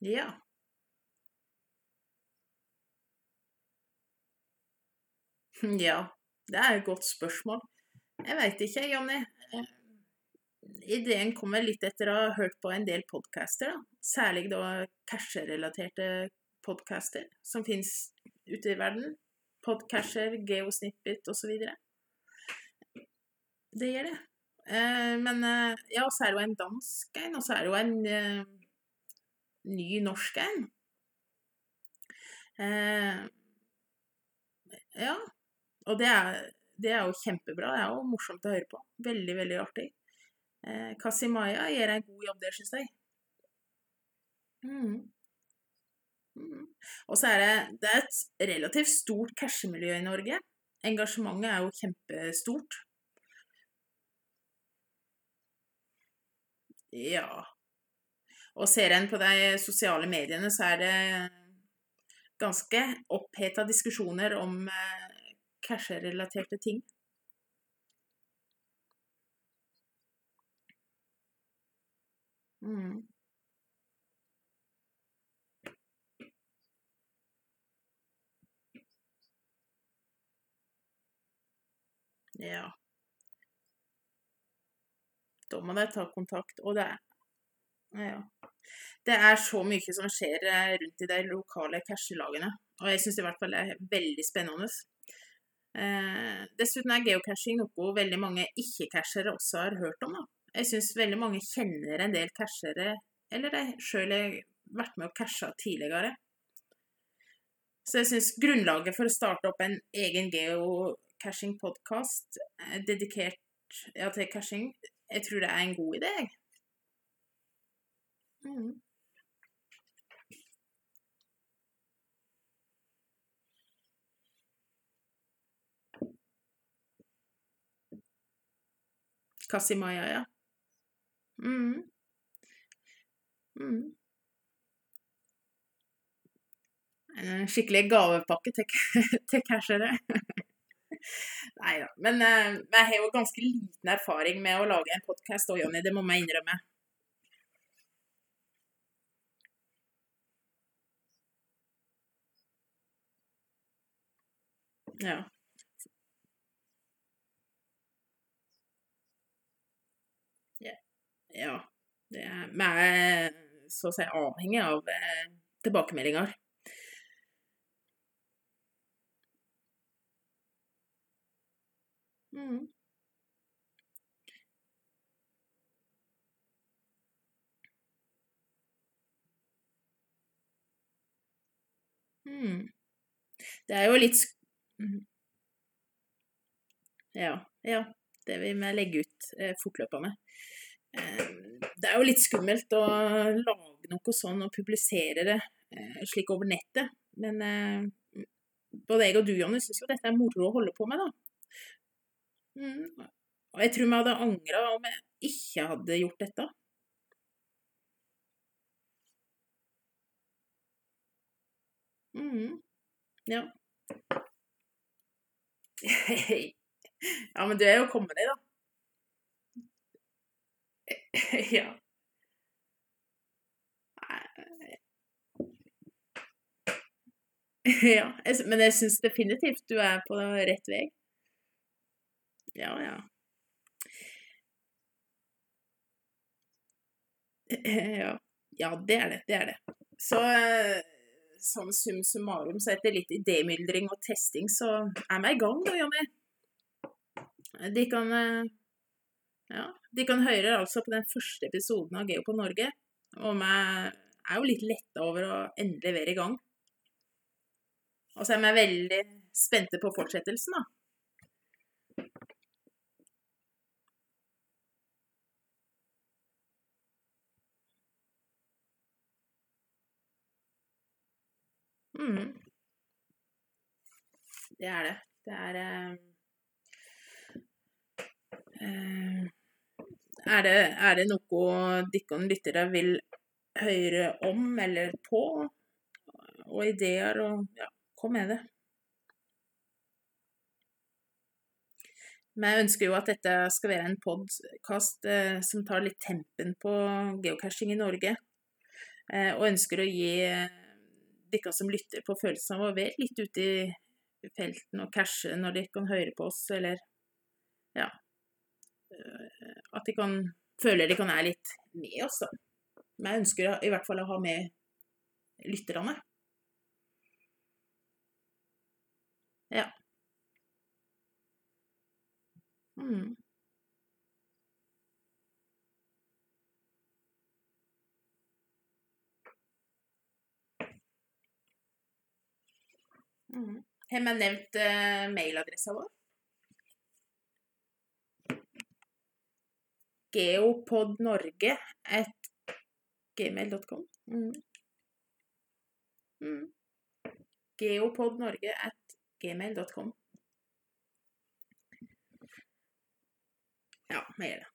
Ja. Ja, det er et godt spørsmål. Jeg veit ikke, Jonny. Eh, Ideen kommer litt etter å ha hørt på en del podcaster, da. Særlig da cash-relaterte podcaster som fins ute i verden. Podcasher, geosnippet osv. Det gjør det. Eh, men eh, ja, så er det jo en dansk en, og så er det jo en ny norsk en. Eh, ja. Og det er, det er jo kjempebra. Det er jo morsomt å høre på. Veldig, veldig artig. Eh, Kasimaya gjør en god jobb der, syns jeg. Mm. Mm. Og så er det, det er et relativt stort cashemiljø i Norge. Engasjementet er jo kjempestort. Ja. Og ser en på de sosiale mediene, så er det ganske oppheta diskusjoner om eh, cash-relaterte ting. Mm. Ja. Da må de ta kontakt. Og det er ja. Det er så mye som skjer eh, rundt i de lokale cashelagene. Og jeg syns i hvert fall det er veldig spennende. Eh, dessuten er geocaching noe veldig mange ikke-cashere også har hørt om. Da. Jeg syns veldig mange kjenner en del cashere, eller de sjøl har vært med og casha tidligere. Så jeg syns grunnlaget for å starte opp en egen geocaching-podkast eh, dedikert ja, til caching, jeg tror det er en god idé. jeg. Mm. Ja. Mm. Mm. En skikkelig gavepakke til, til cashere. Nei da. Men eh, jeg har jo ganske liten erfaring med å lage en podkast òg, Jonny. Det må jeg innrømme. Ja. Ja. Det er, vi er så å si avhengig av eh, tilbakemeldinger. Mm. Mm. Det er jo litt mhm. Ja. Ja. Det vil vi legge ut eh, fortløpende. Eh, det er jo litt skummelt å lage noe sånn og publisere det eh, slik over nettet. Men eh, både jeg og du, Jonny, syns jo dette er moro å holde på med, da. Mm. Og jeg tror vi hadde angra om jeg ikke hadde gjort dette. Mm. Ja. ja, men du er jo kommet deg, da. ja. ja. Men jeg syns definitivt du er på rett vei. Ja, ja. Ja. ja, det er det. Det er det. Så sånn sum summarum, så etter litt idémyldring og testing, så er vi i gang da, Jonny. De kan ja, de kan høre altså på den første episoden av Geo på Norge. Og vi er jo litt letta over å endelig være i gang. Og så er vi veldig spente på fortsettelsen, da. Mm. Det er det. Det er eh, eh, er, det, er det noe dere lyttere vil høre om eller på? Og ideer og Ja, kom med det. Men jeg ønsker jo at dette skal være en podkast eh, som tar litt tempen på geocaching i Norge. Eh, og ønsker å gi dere som lytter på følelsen av å være litt ute i felten og cashe når de kan høre på oss, eller ja At de kan føle de kan være litt med oss, da. Men jeg ønsker i hvert fall å ha med lytterne. Ja. Mm. Mm. Har vi nevnt uh, mailadressa vår? geopodnorge at gmail.com. Mm. Mm. Geopodnorge at gmail.com. Ja, mer det.